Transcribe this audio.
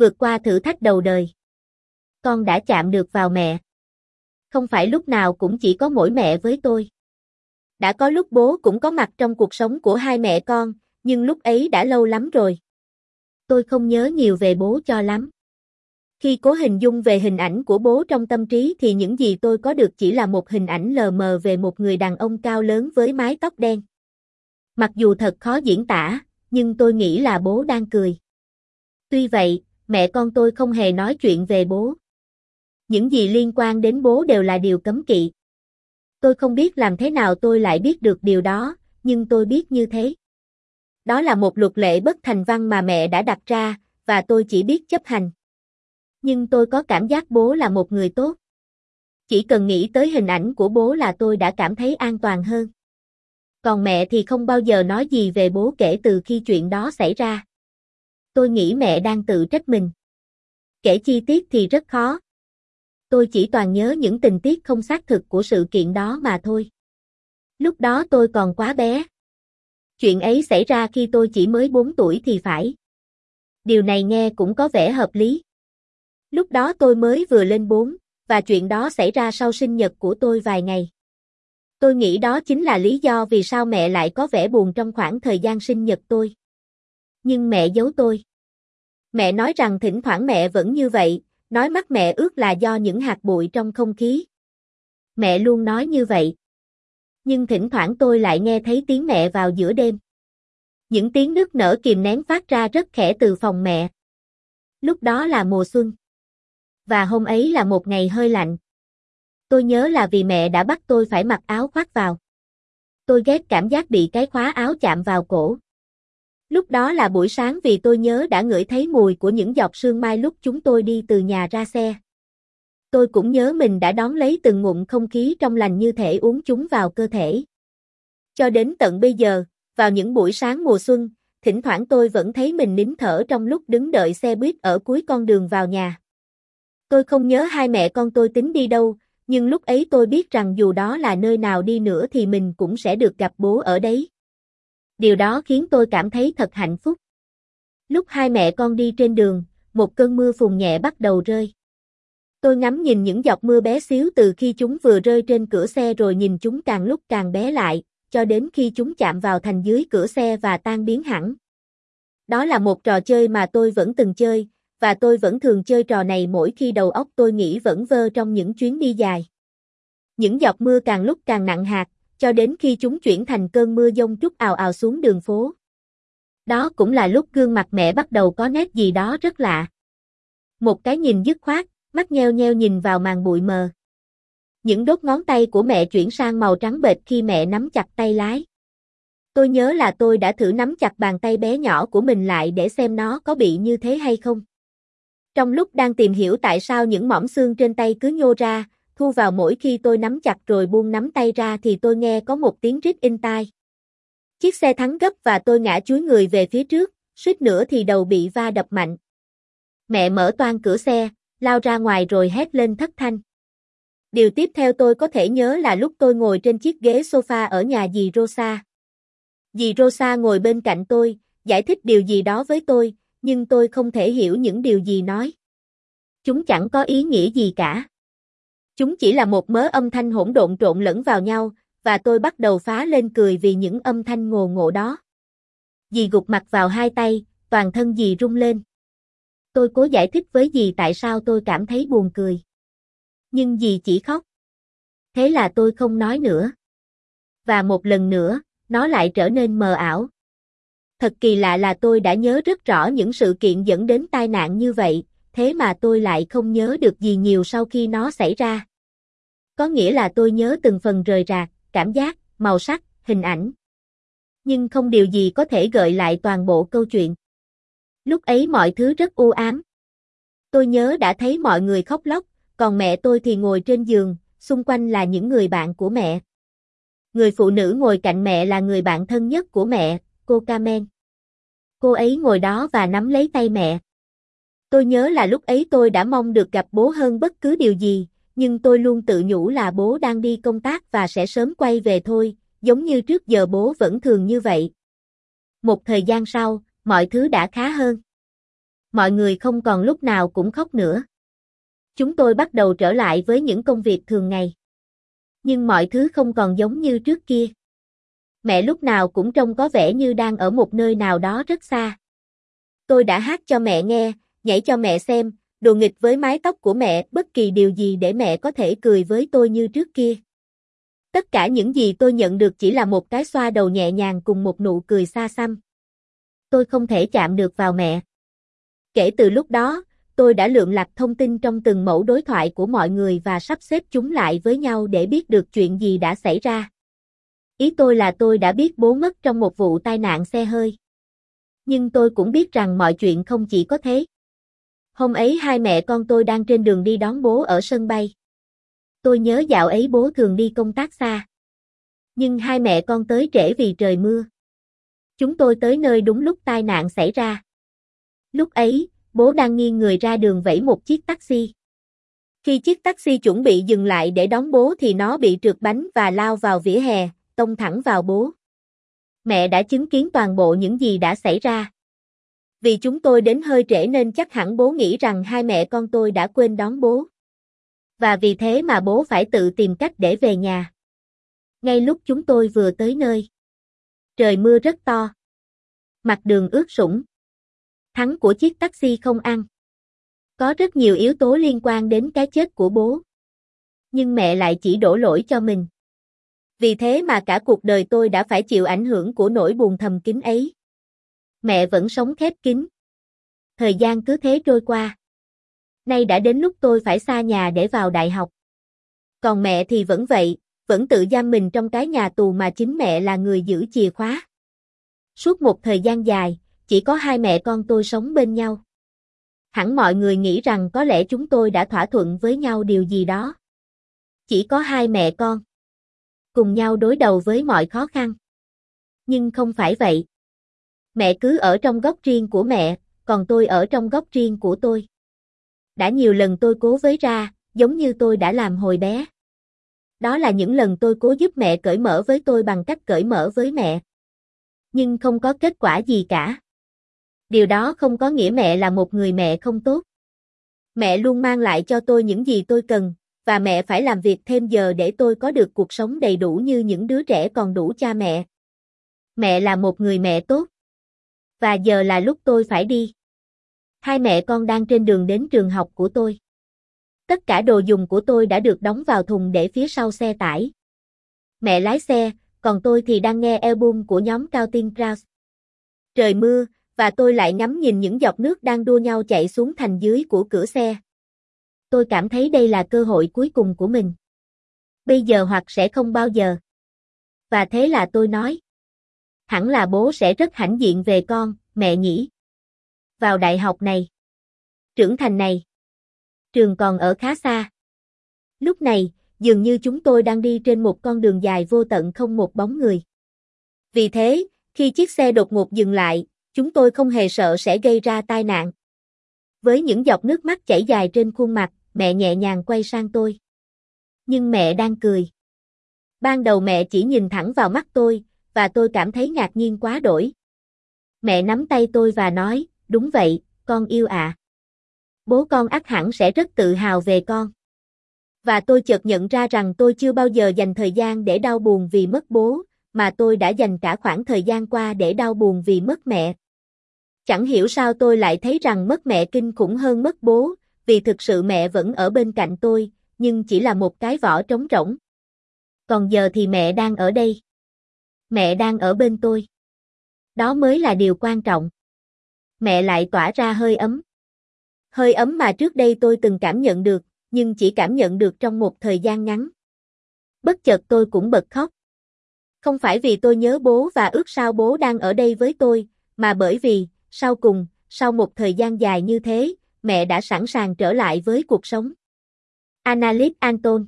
vượt qua thử thách đầu đời. Con đã chạm được vào mẹ. Không phải lúc nào cũng chỉ có mỗi mẹ với tôi. Đã có lúc bố cũng có mặt trong cuộc sống của hai mẹ con, nhưng lúc ấy đã lâu lắm rồi. Tôi không nhớ nhiều về bố cho lắm. Khi cố hình dung về hình ảnh của bố trong tâm trí thì những gì tôi có được chỉ là một hình ảnh lờ mờ về một người đàn ông cao lớn với mái tóc đen. Mặc dù thật khó diễn tả, nhưng tôi nghĩ là bố đang cười. Tuy vậy, mẹ con tôi không hề nói chuyện về bố. Những gì liên quan đến bố đều là điều cấm kỵ. Tôi không biết làm thế nào tôi lại biết được điều đó, nhưng tôi biết như thế. Đó là một luật lệ bất thành văn mà mẹ đã đặt ra, và tôi chỉ biết chấp hành. Nhưng tôi có cảm giác bố là một người tốt. Chỉ cần nghĩ tới hình ảnh của bố là tôi đã cảm thấy an toàn hơn. Còn mẹ thì không bao giờ nói gì về bố kể từ khi chuyện đó xảy ra. Tôi nghĩ mẹ đang tự trách mình. Kể chi tiết thì rất khó. Tôi chỉ toàn nhớ những tình tiết không xác thực của sự kiện đó mà thôi. Lúc đó tôi còn quá bé. Chuyện ấy xảy ra khi tôi chỉ mới 4 tuổi thì phải. Điều này nghe cũng có vẻ hợp lý. Lúc đó tôi mới vừa lên 4, và chuyện đó xảy ra sau sinh nhật của tôi vài ngày. Tôi nghĩ đó chính là lý do vì sao mẹ lại có vẻ buồn trong khoảng thời gian sinh nhật tôi. Nhưng mẹ giấu tôi. Mẹ nói rằng thỉnh thoảng mẹ vẫn như vậy, nói mắt mẹ ướt là do những hạt bụi trong không khí. Mẹ luôn nói như vậy. Nhưng thỉnh thoảng tôi lại nghe thấy tiếng mẹ vào giữa đêm. Những tiếng nước nở kìm nén phát ra rất khẽ từ phòng mẹ. Lúc đó là mùa xuân. Và hôm ấy là một ngày hơi lạnh. Tôi nhớ là vì mẹ đã bắt tôi phải mặc áo khoác vào. Tôi ghét cảm giác bị cái khóa áo chạm vào cổ. Lúc đó là buổi sáng vì tôi nhớ đã ngửi thấy mùi của những giọt sương mai lúc chúng tôi đi từ nhà ra xe. Tôi cũng nhớ mình đã đón lấy từng ngụm không khí trong lành như thể uống chúng vào cơ thể. Cho đến tận bây giờ, vào những buổi sáng mùa xuân, thỉnh thoảng tôi vẫn thấy mình nín thở trong lúc đứng đợi xe buýt ở cuối con đường vào nhà. Tôi không nhớ hai mẹ con tôi tính đi đâu, nhưng lúc ấy tôi biết rằng dù đó là nơi nào đi nữa thì mình cũng sẽ được gặp bố ở đấy. Điều đó khiến tôi cảm thấy thật hạnh phúc. Lúc hai mẹ con đi trên đường, một cơn mưa phùn nhẹ bắt đầu rơi. Tôi ngắm nhìn những giọt mưa bé xíu từ khi chúng vừa rơi trên cửa xe rồi nhìn chúng càng lúc càng bé lại, cho đến khi chúng chạm vào thành dưới cửa xe và tan biến hẳn. Đó là một trò chơi mà tôi vẫn từng chơi, và tôi vẫn thường chơi trò này mỗi khi đầu óc tôi nghĩ vẩn vơ trong những chuyến đi dài. Những giọt mưa càng lúc càng nặng hạt, cho đến khi chúng chuyển thành cơn mưa dông trút ào ào xuống đường phố. Đó cũng là lúc gương mặt mẹ bắt đầu có nét gì đó rất lạ. Một cái nhìn dứt khoát, mắt nheo nheo nhìn vào màn bụi mờ. Những đốt ngón tay của mẹ chuyển sang màu trắng bệch khi mẹ nắm chặt tay lái. Tôi nhớ là tôi đã thử nắm chặt bàn tay bé nhỏ của mình lại để xem nó có bị như thế hay không. Trong lúc đang tìm hiểu tại sao những mỏm xương trên tay cứ nhô ra, thu vào mỗi khi tôi nắm chặt rồi buông nắm tay ra thì tôi nghe có một tiếng rít in tai. Chiếc xe thắng gấp và tôi ngã chúi người về phía trước, suýt nữa thì đầu bị va đập mạnh. Mẹ mở toan cửa xe, lao ra ngoài rồi hét lên thất thanh. Điều tiếp theo tôi có thể nhớ là lúc tôi ngồi trên chiếc ghế sofa ở nhà dì Rosa. Dì Rosa ngồi bên cạnh tôi, giải thích điều gì đó với tôi, nhưng tôi không thể hiểu những điều gì nói. Chúng chẳng có ý nghĩa gì cả. Chúng chỉ là một mớ âm thanh hỗn độn trộn lẫn vào nhau, và tôi bắt đầu phá lên cười vì những âm thanh ngồ ngộ đó. Dì gục mặt vào hai tay, toàn thân dì rung lên. Tôi cố giải thích với dì tại sao tôi cảm thấy buồn cười. Nhưng dì chỉ khóc. Thế là tôi không nói nữa. Và một lần nữa, nó lại trở nên mờ ảo. Thật kỳ lạ là tôi đã nhớ rất rõ những sự kiện dẫn đến tai nạn như vậy, thế mà tôi lại không nhớ được gì nhiều sau khi nó xảy ra. Có nghĩa là tôi nhớ từng phần rời rạc, cảm giác, màu sắc, hình ảnh. Nhưng không điều gì có thể gợi lại toàn bộ câu chuyện. Lúc ấy mọi thứ rất u ám. Tôi nhớ đã thấy mọi người khóc lóc, còn mẹ tôi thì ngồi trên giường, xung quanh là những người bạn của mẹ. Người phụ nữ ngồi cạnh mẹ là người bạn thân nhất của mẹ, cô Carmen. Cô ấy ngồi đó và nắm lấy tay mẹ. Tôi nhớ là lúc ấy tôi đã mong được gặp bố hơn bất cứ điều gì, nhưng tôi luôn tự nhủ là bố đang đi công tác và sẽ sớm quay về thôi, giống như trước giờ bố vẫn thường như vậy. Một thời gian sau, mọi thứ đã khá hơn. Mọi người không còn lúc nào cũng khóc nữa. Chúng tôi bắt đầu trở lại với những công việc thường ngày. Nhưng mọi thứ không còn giống như trước kia. Mẹ lúc nào cũng trông có vẻ như đang ở một nơi nào đó rất xa. Tôi đã hát cho mẹ nghe, nhảy cho mẹ xem, đùa nghịch với mái tóc của mẹ, bất kỳ điều gì để mẹ có thể cười với tôi như trước kia. Tất cả những gì tôi nhận được chỉ là một cái xoa đầu nhẹ nhàng cùng một nụ cười xa xăm. Tôi không thể chạm được vào mẹ. Kể từ lúc đó, tôi đã lượm lặt thông tin trong từng mẫu đối thoại của mọi người và sắp xếp chúng lại với nhau để biết được chuyện gì đã xảy ra. Ý tôi là tôi đã biết bố mất trong một vụ tai nạn xe hơi. Nhưng tôi cũng biết rằng mọi chuyện không chỉ có thế. Hôm ấy hai mẹ con tôi đang trên đường đi đón bố ở sân bay. Tôi nhớ dạo ấy bố thường đi công tác xa. Nhưng hai mẹ con tới trễ vì trời mưa. Chúng tôi tới nơi đúng lúc tai nạn xảy ra. Lúc ấy, bố đang nghiêng người ra đường vẫy một chiếc taxi. Khi chiếc taxi chuẩn bị dừng lại để đón bố thì nó bị trượt bánh và lao vào vỉa hè, tông thẳng vào bố. Mẹ đã chứng kiến toàn bộ những gì đã xảy ra. Vì chúng tôi đến hơi trễ nên chắc hẳn bố nghĩ rằng hai mẹ con tôi đã quên đón bố. Và vì thế mà bố phải tự tìm cách để về nhà. Ngay lúc chúng tôi vừa tới nơi. Trời mưa rất to. Mặt đường ướt sũng. Thắng của chiếc taxi không ăn. Có rất nhiều yếu tố liên quan đến cái chết của bố. Nhưng mẹ lại chỉ đổ lỗi cho mình. Vì thế mà cả cuộc đời tôi đã phải chịu ảnh hưởng của nỗi buồn thầm kín ấy. Mẹ vẫn sống khép kín. Thời gian cứ thế trôi qua. Nay đã đến lúc tôi phải xa nhà để vào đại học. Còn mẹ thì vẫn vậy, vẫn tự giam mình trong cái nhà tù mà chính mẹ là người giữ chìa khóa. Suốt một thời gian dài, chỉ có hai mẹ con tôi sống bên nhau. Hẳn mọi người nghĩ rằng có lẽ chúng tôi đã thỏa thuận với nhau điều gì đó. Chỉ có hai mẹ con. Cùng nhau đối đầu với mọi khó khăn. Nhưng không phải vậy. Mẹ cứ ở trong góc riêng của mẹ, còn tôi ở trong góc riêng của tôi. Đã nhiều lần tôi cố với ra, giống như tôi đã làm hồi bé. Đó là những lần tôi cố giúp mẹ cởi mở với tôi bằng cách cởi mở với mẹ. Nhưng không có kết quả gì cả. Điều đó không có nghĩa mẹ là một người mẹ không tốt. Mẹ luôn mang lại cho tôi những gì tôi cần, và mẹ phải làm việc thêm giờ để tôi có được cuộc sống đầy đủ như những đứa trẻ còn đủ cha mẹ. Mẹ là một người mẹ tốt. Và giờ là lúc tôi phải đi. Hai mẹ con đang trên đường đến trường học của tôi. Tất cả đồ dùng của tôi đã được đóng vào thùng để phía sau xe tải. Mẹ lái xe, còn tôi thì đang nghe album của nhóm Cao Tiên Kraus. Trời mưa, và tôi lại ngắm nhìn những giọt nước đang đua nhau chạy xuống thành dưới của cửa xe. Tôi cảm thấy đây là cơ hội cuối cùng của mình. Bây giờ hoặc sẽ không bao giờ. Và thế là tôi nói. Hẳn là bố sẽ rất hãnh diện về con, mẹ nhỉ. Vào đại học này. Trưởng thành này. Trường còn ở khá xa. Lúc này, dường như chúng tôi đang đi trên một con đường dài vô tận không một bóng người. Vì thế, khi chiếc xe đột ngột dừng lại, chúng tôi không hề sợ sẽ gây ra tai nạn. Với những giọt nước mắt chảy dài trên khuôn mặt, mẹ nhẹ nhàng quay sang tôi. Nhưng mẹ đang cười. Ban đầu mẹ chỉ nhìn thẳng vào mắt tôi, và tôi cảm thấy ngạc nhiên quá đổi. Mẹ nắm tay tôi và nói, đúng vậy, con yêu ạ. À. Bố con ắt hẳn sẽ rất tự hào về con. Và tôi chợt nhận ra rằng tôi chưa bao giờ dành thời gian để đau buồn vì mất bố, mà tôi đã dành cả khoảng thời gian qua để đau buồn vì mất mẹ. Chẳng hiểu sao tôi lại thấy rằng mất mẹ kinh khủng hơn mất bố, vì thực sự mẹ vẫn ở bên cạnh tôi, nhưng chỉ là một cái vỏ trống rỗng. Còn giờ thì mẹ đang ở đây. Mẹ đang ở bên tôi. Đó mới là điều quan trọng. Mẹ lại tỏa ra hơi ấm. Hơi ấm mà trước đây tôi từng cảm nhận được, nhưng chỉ cảm nhận được trong một thời gian ngắn. Bất chợt tôi cũng bật khóc. Không phải vì tôi nhớ bố và ước sao bố đang ở đây với tôi, mà bởi vì, sau cùng, sau một thời gian dài như thế, mẹ đã sẵn sàng trở lại với cuộc sống. Analyst Anton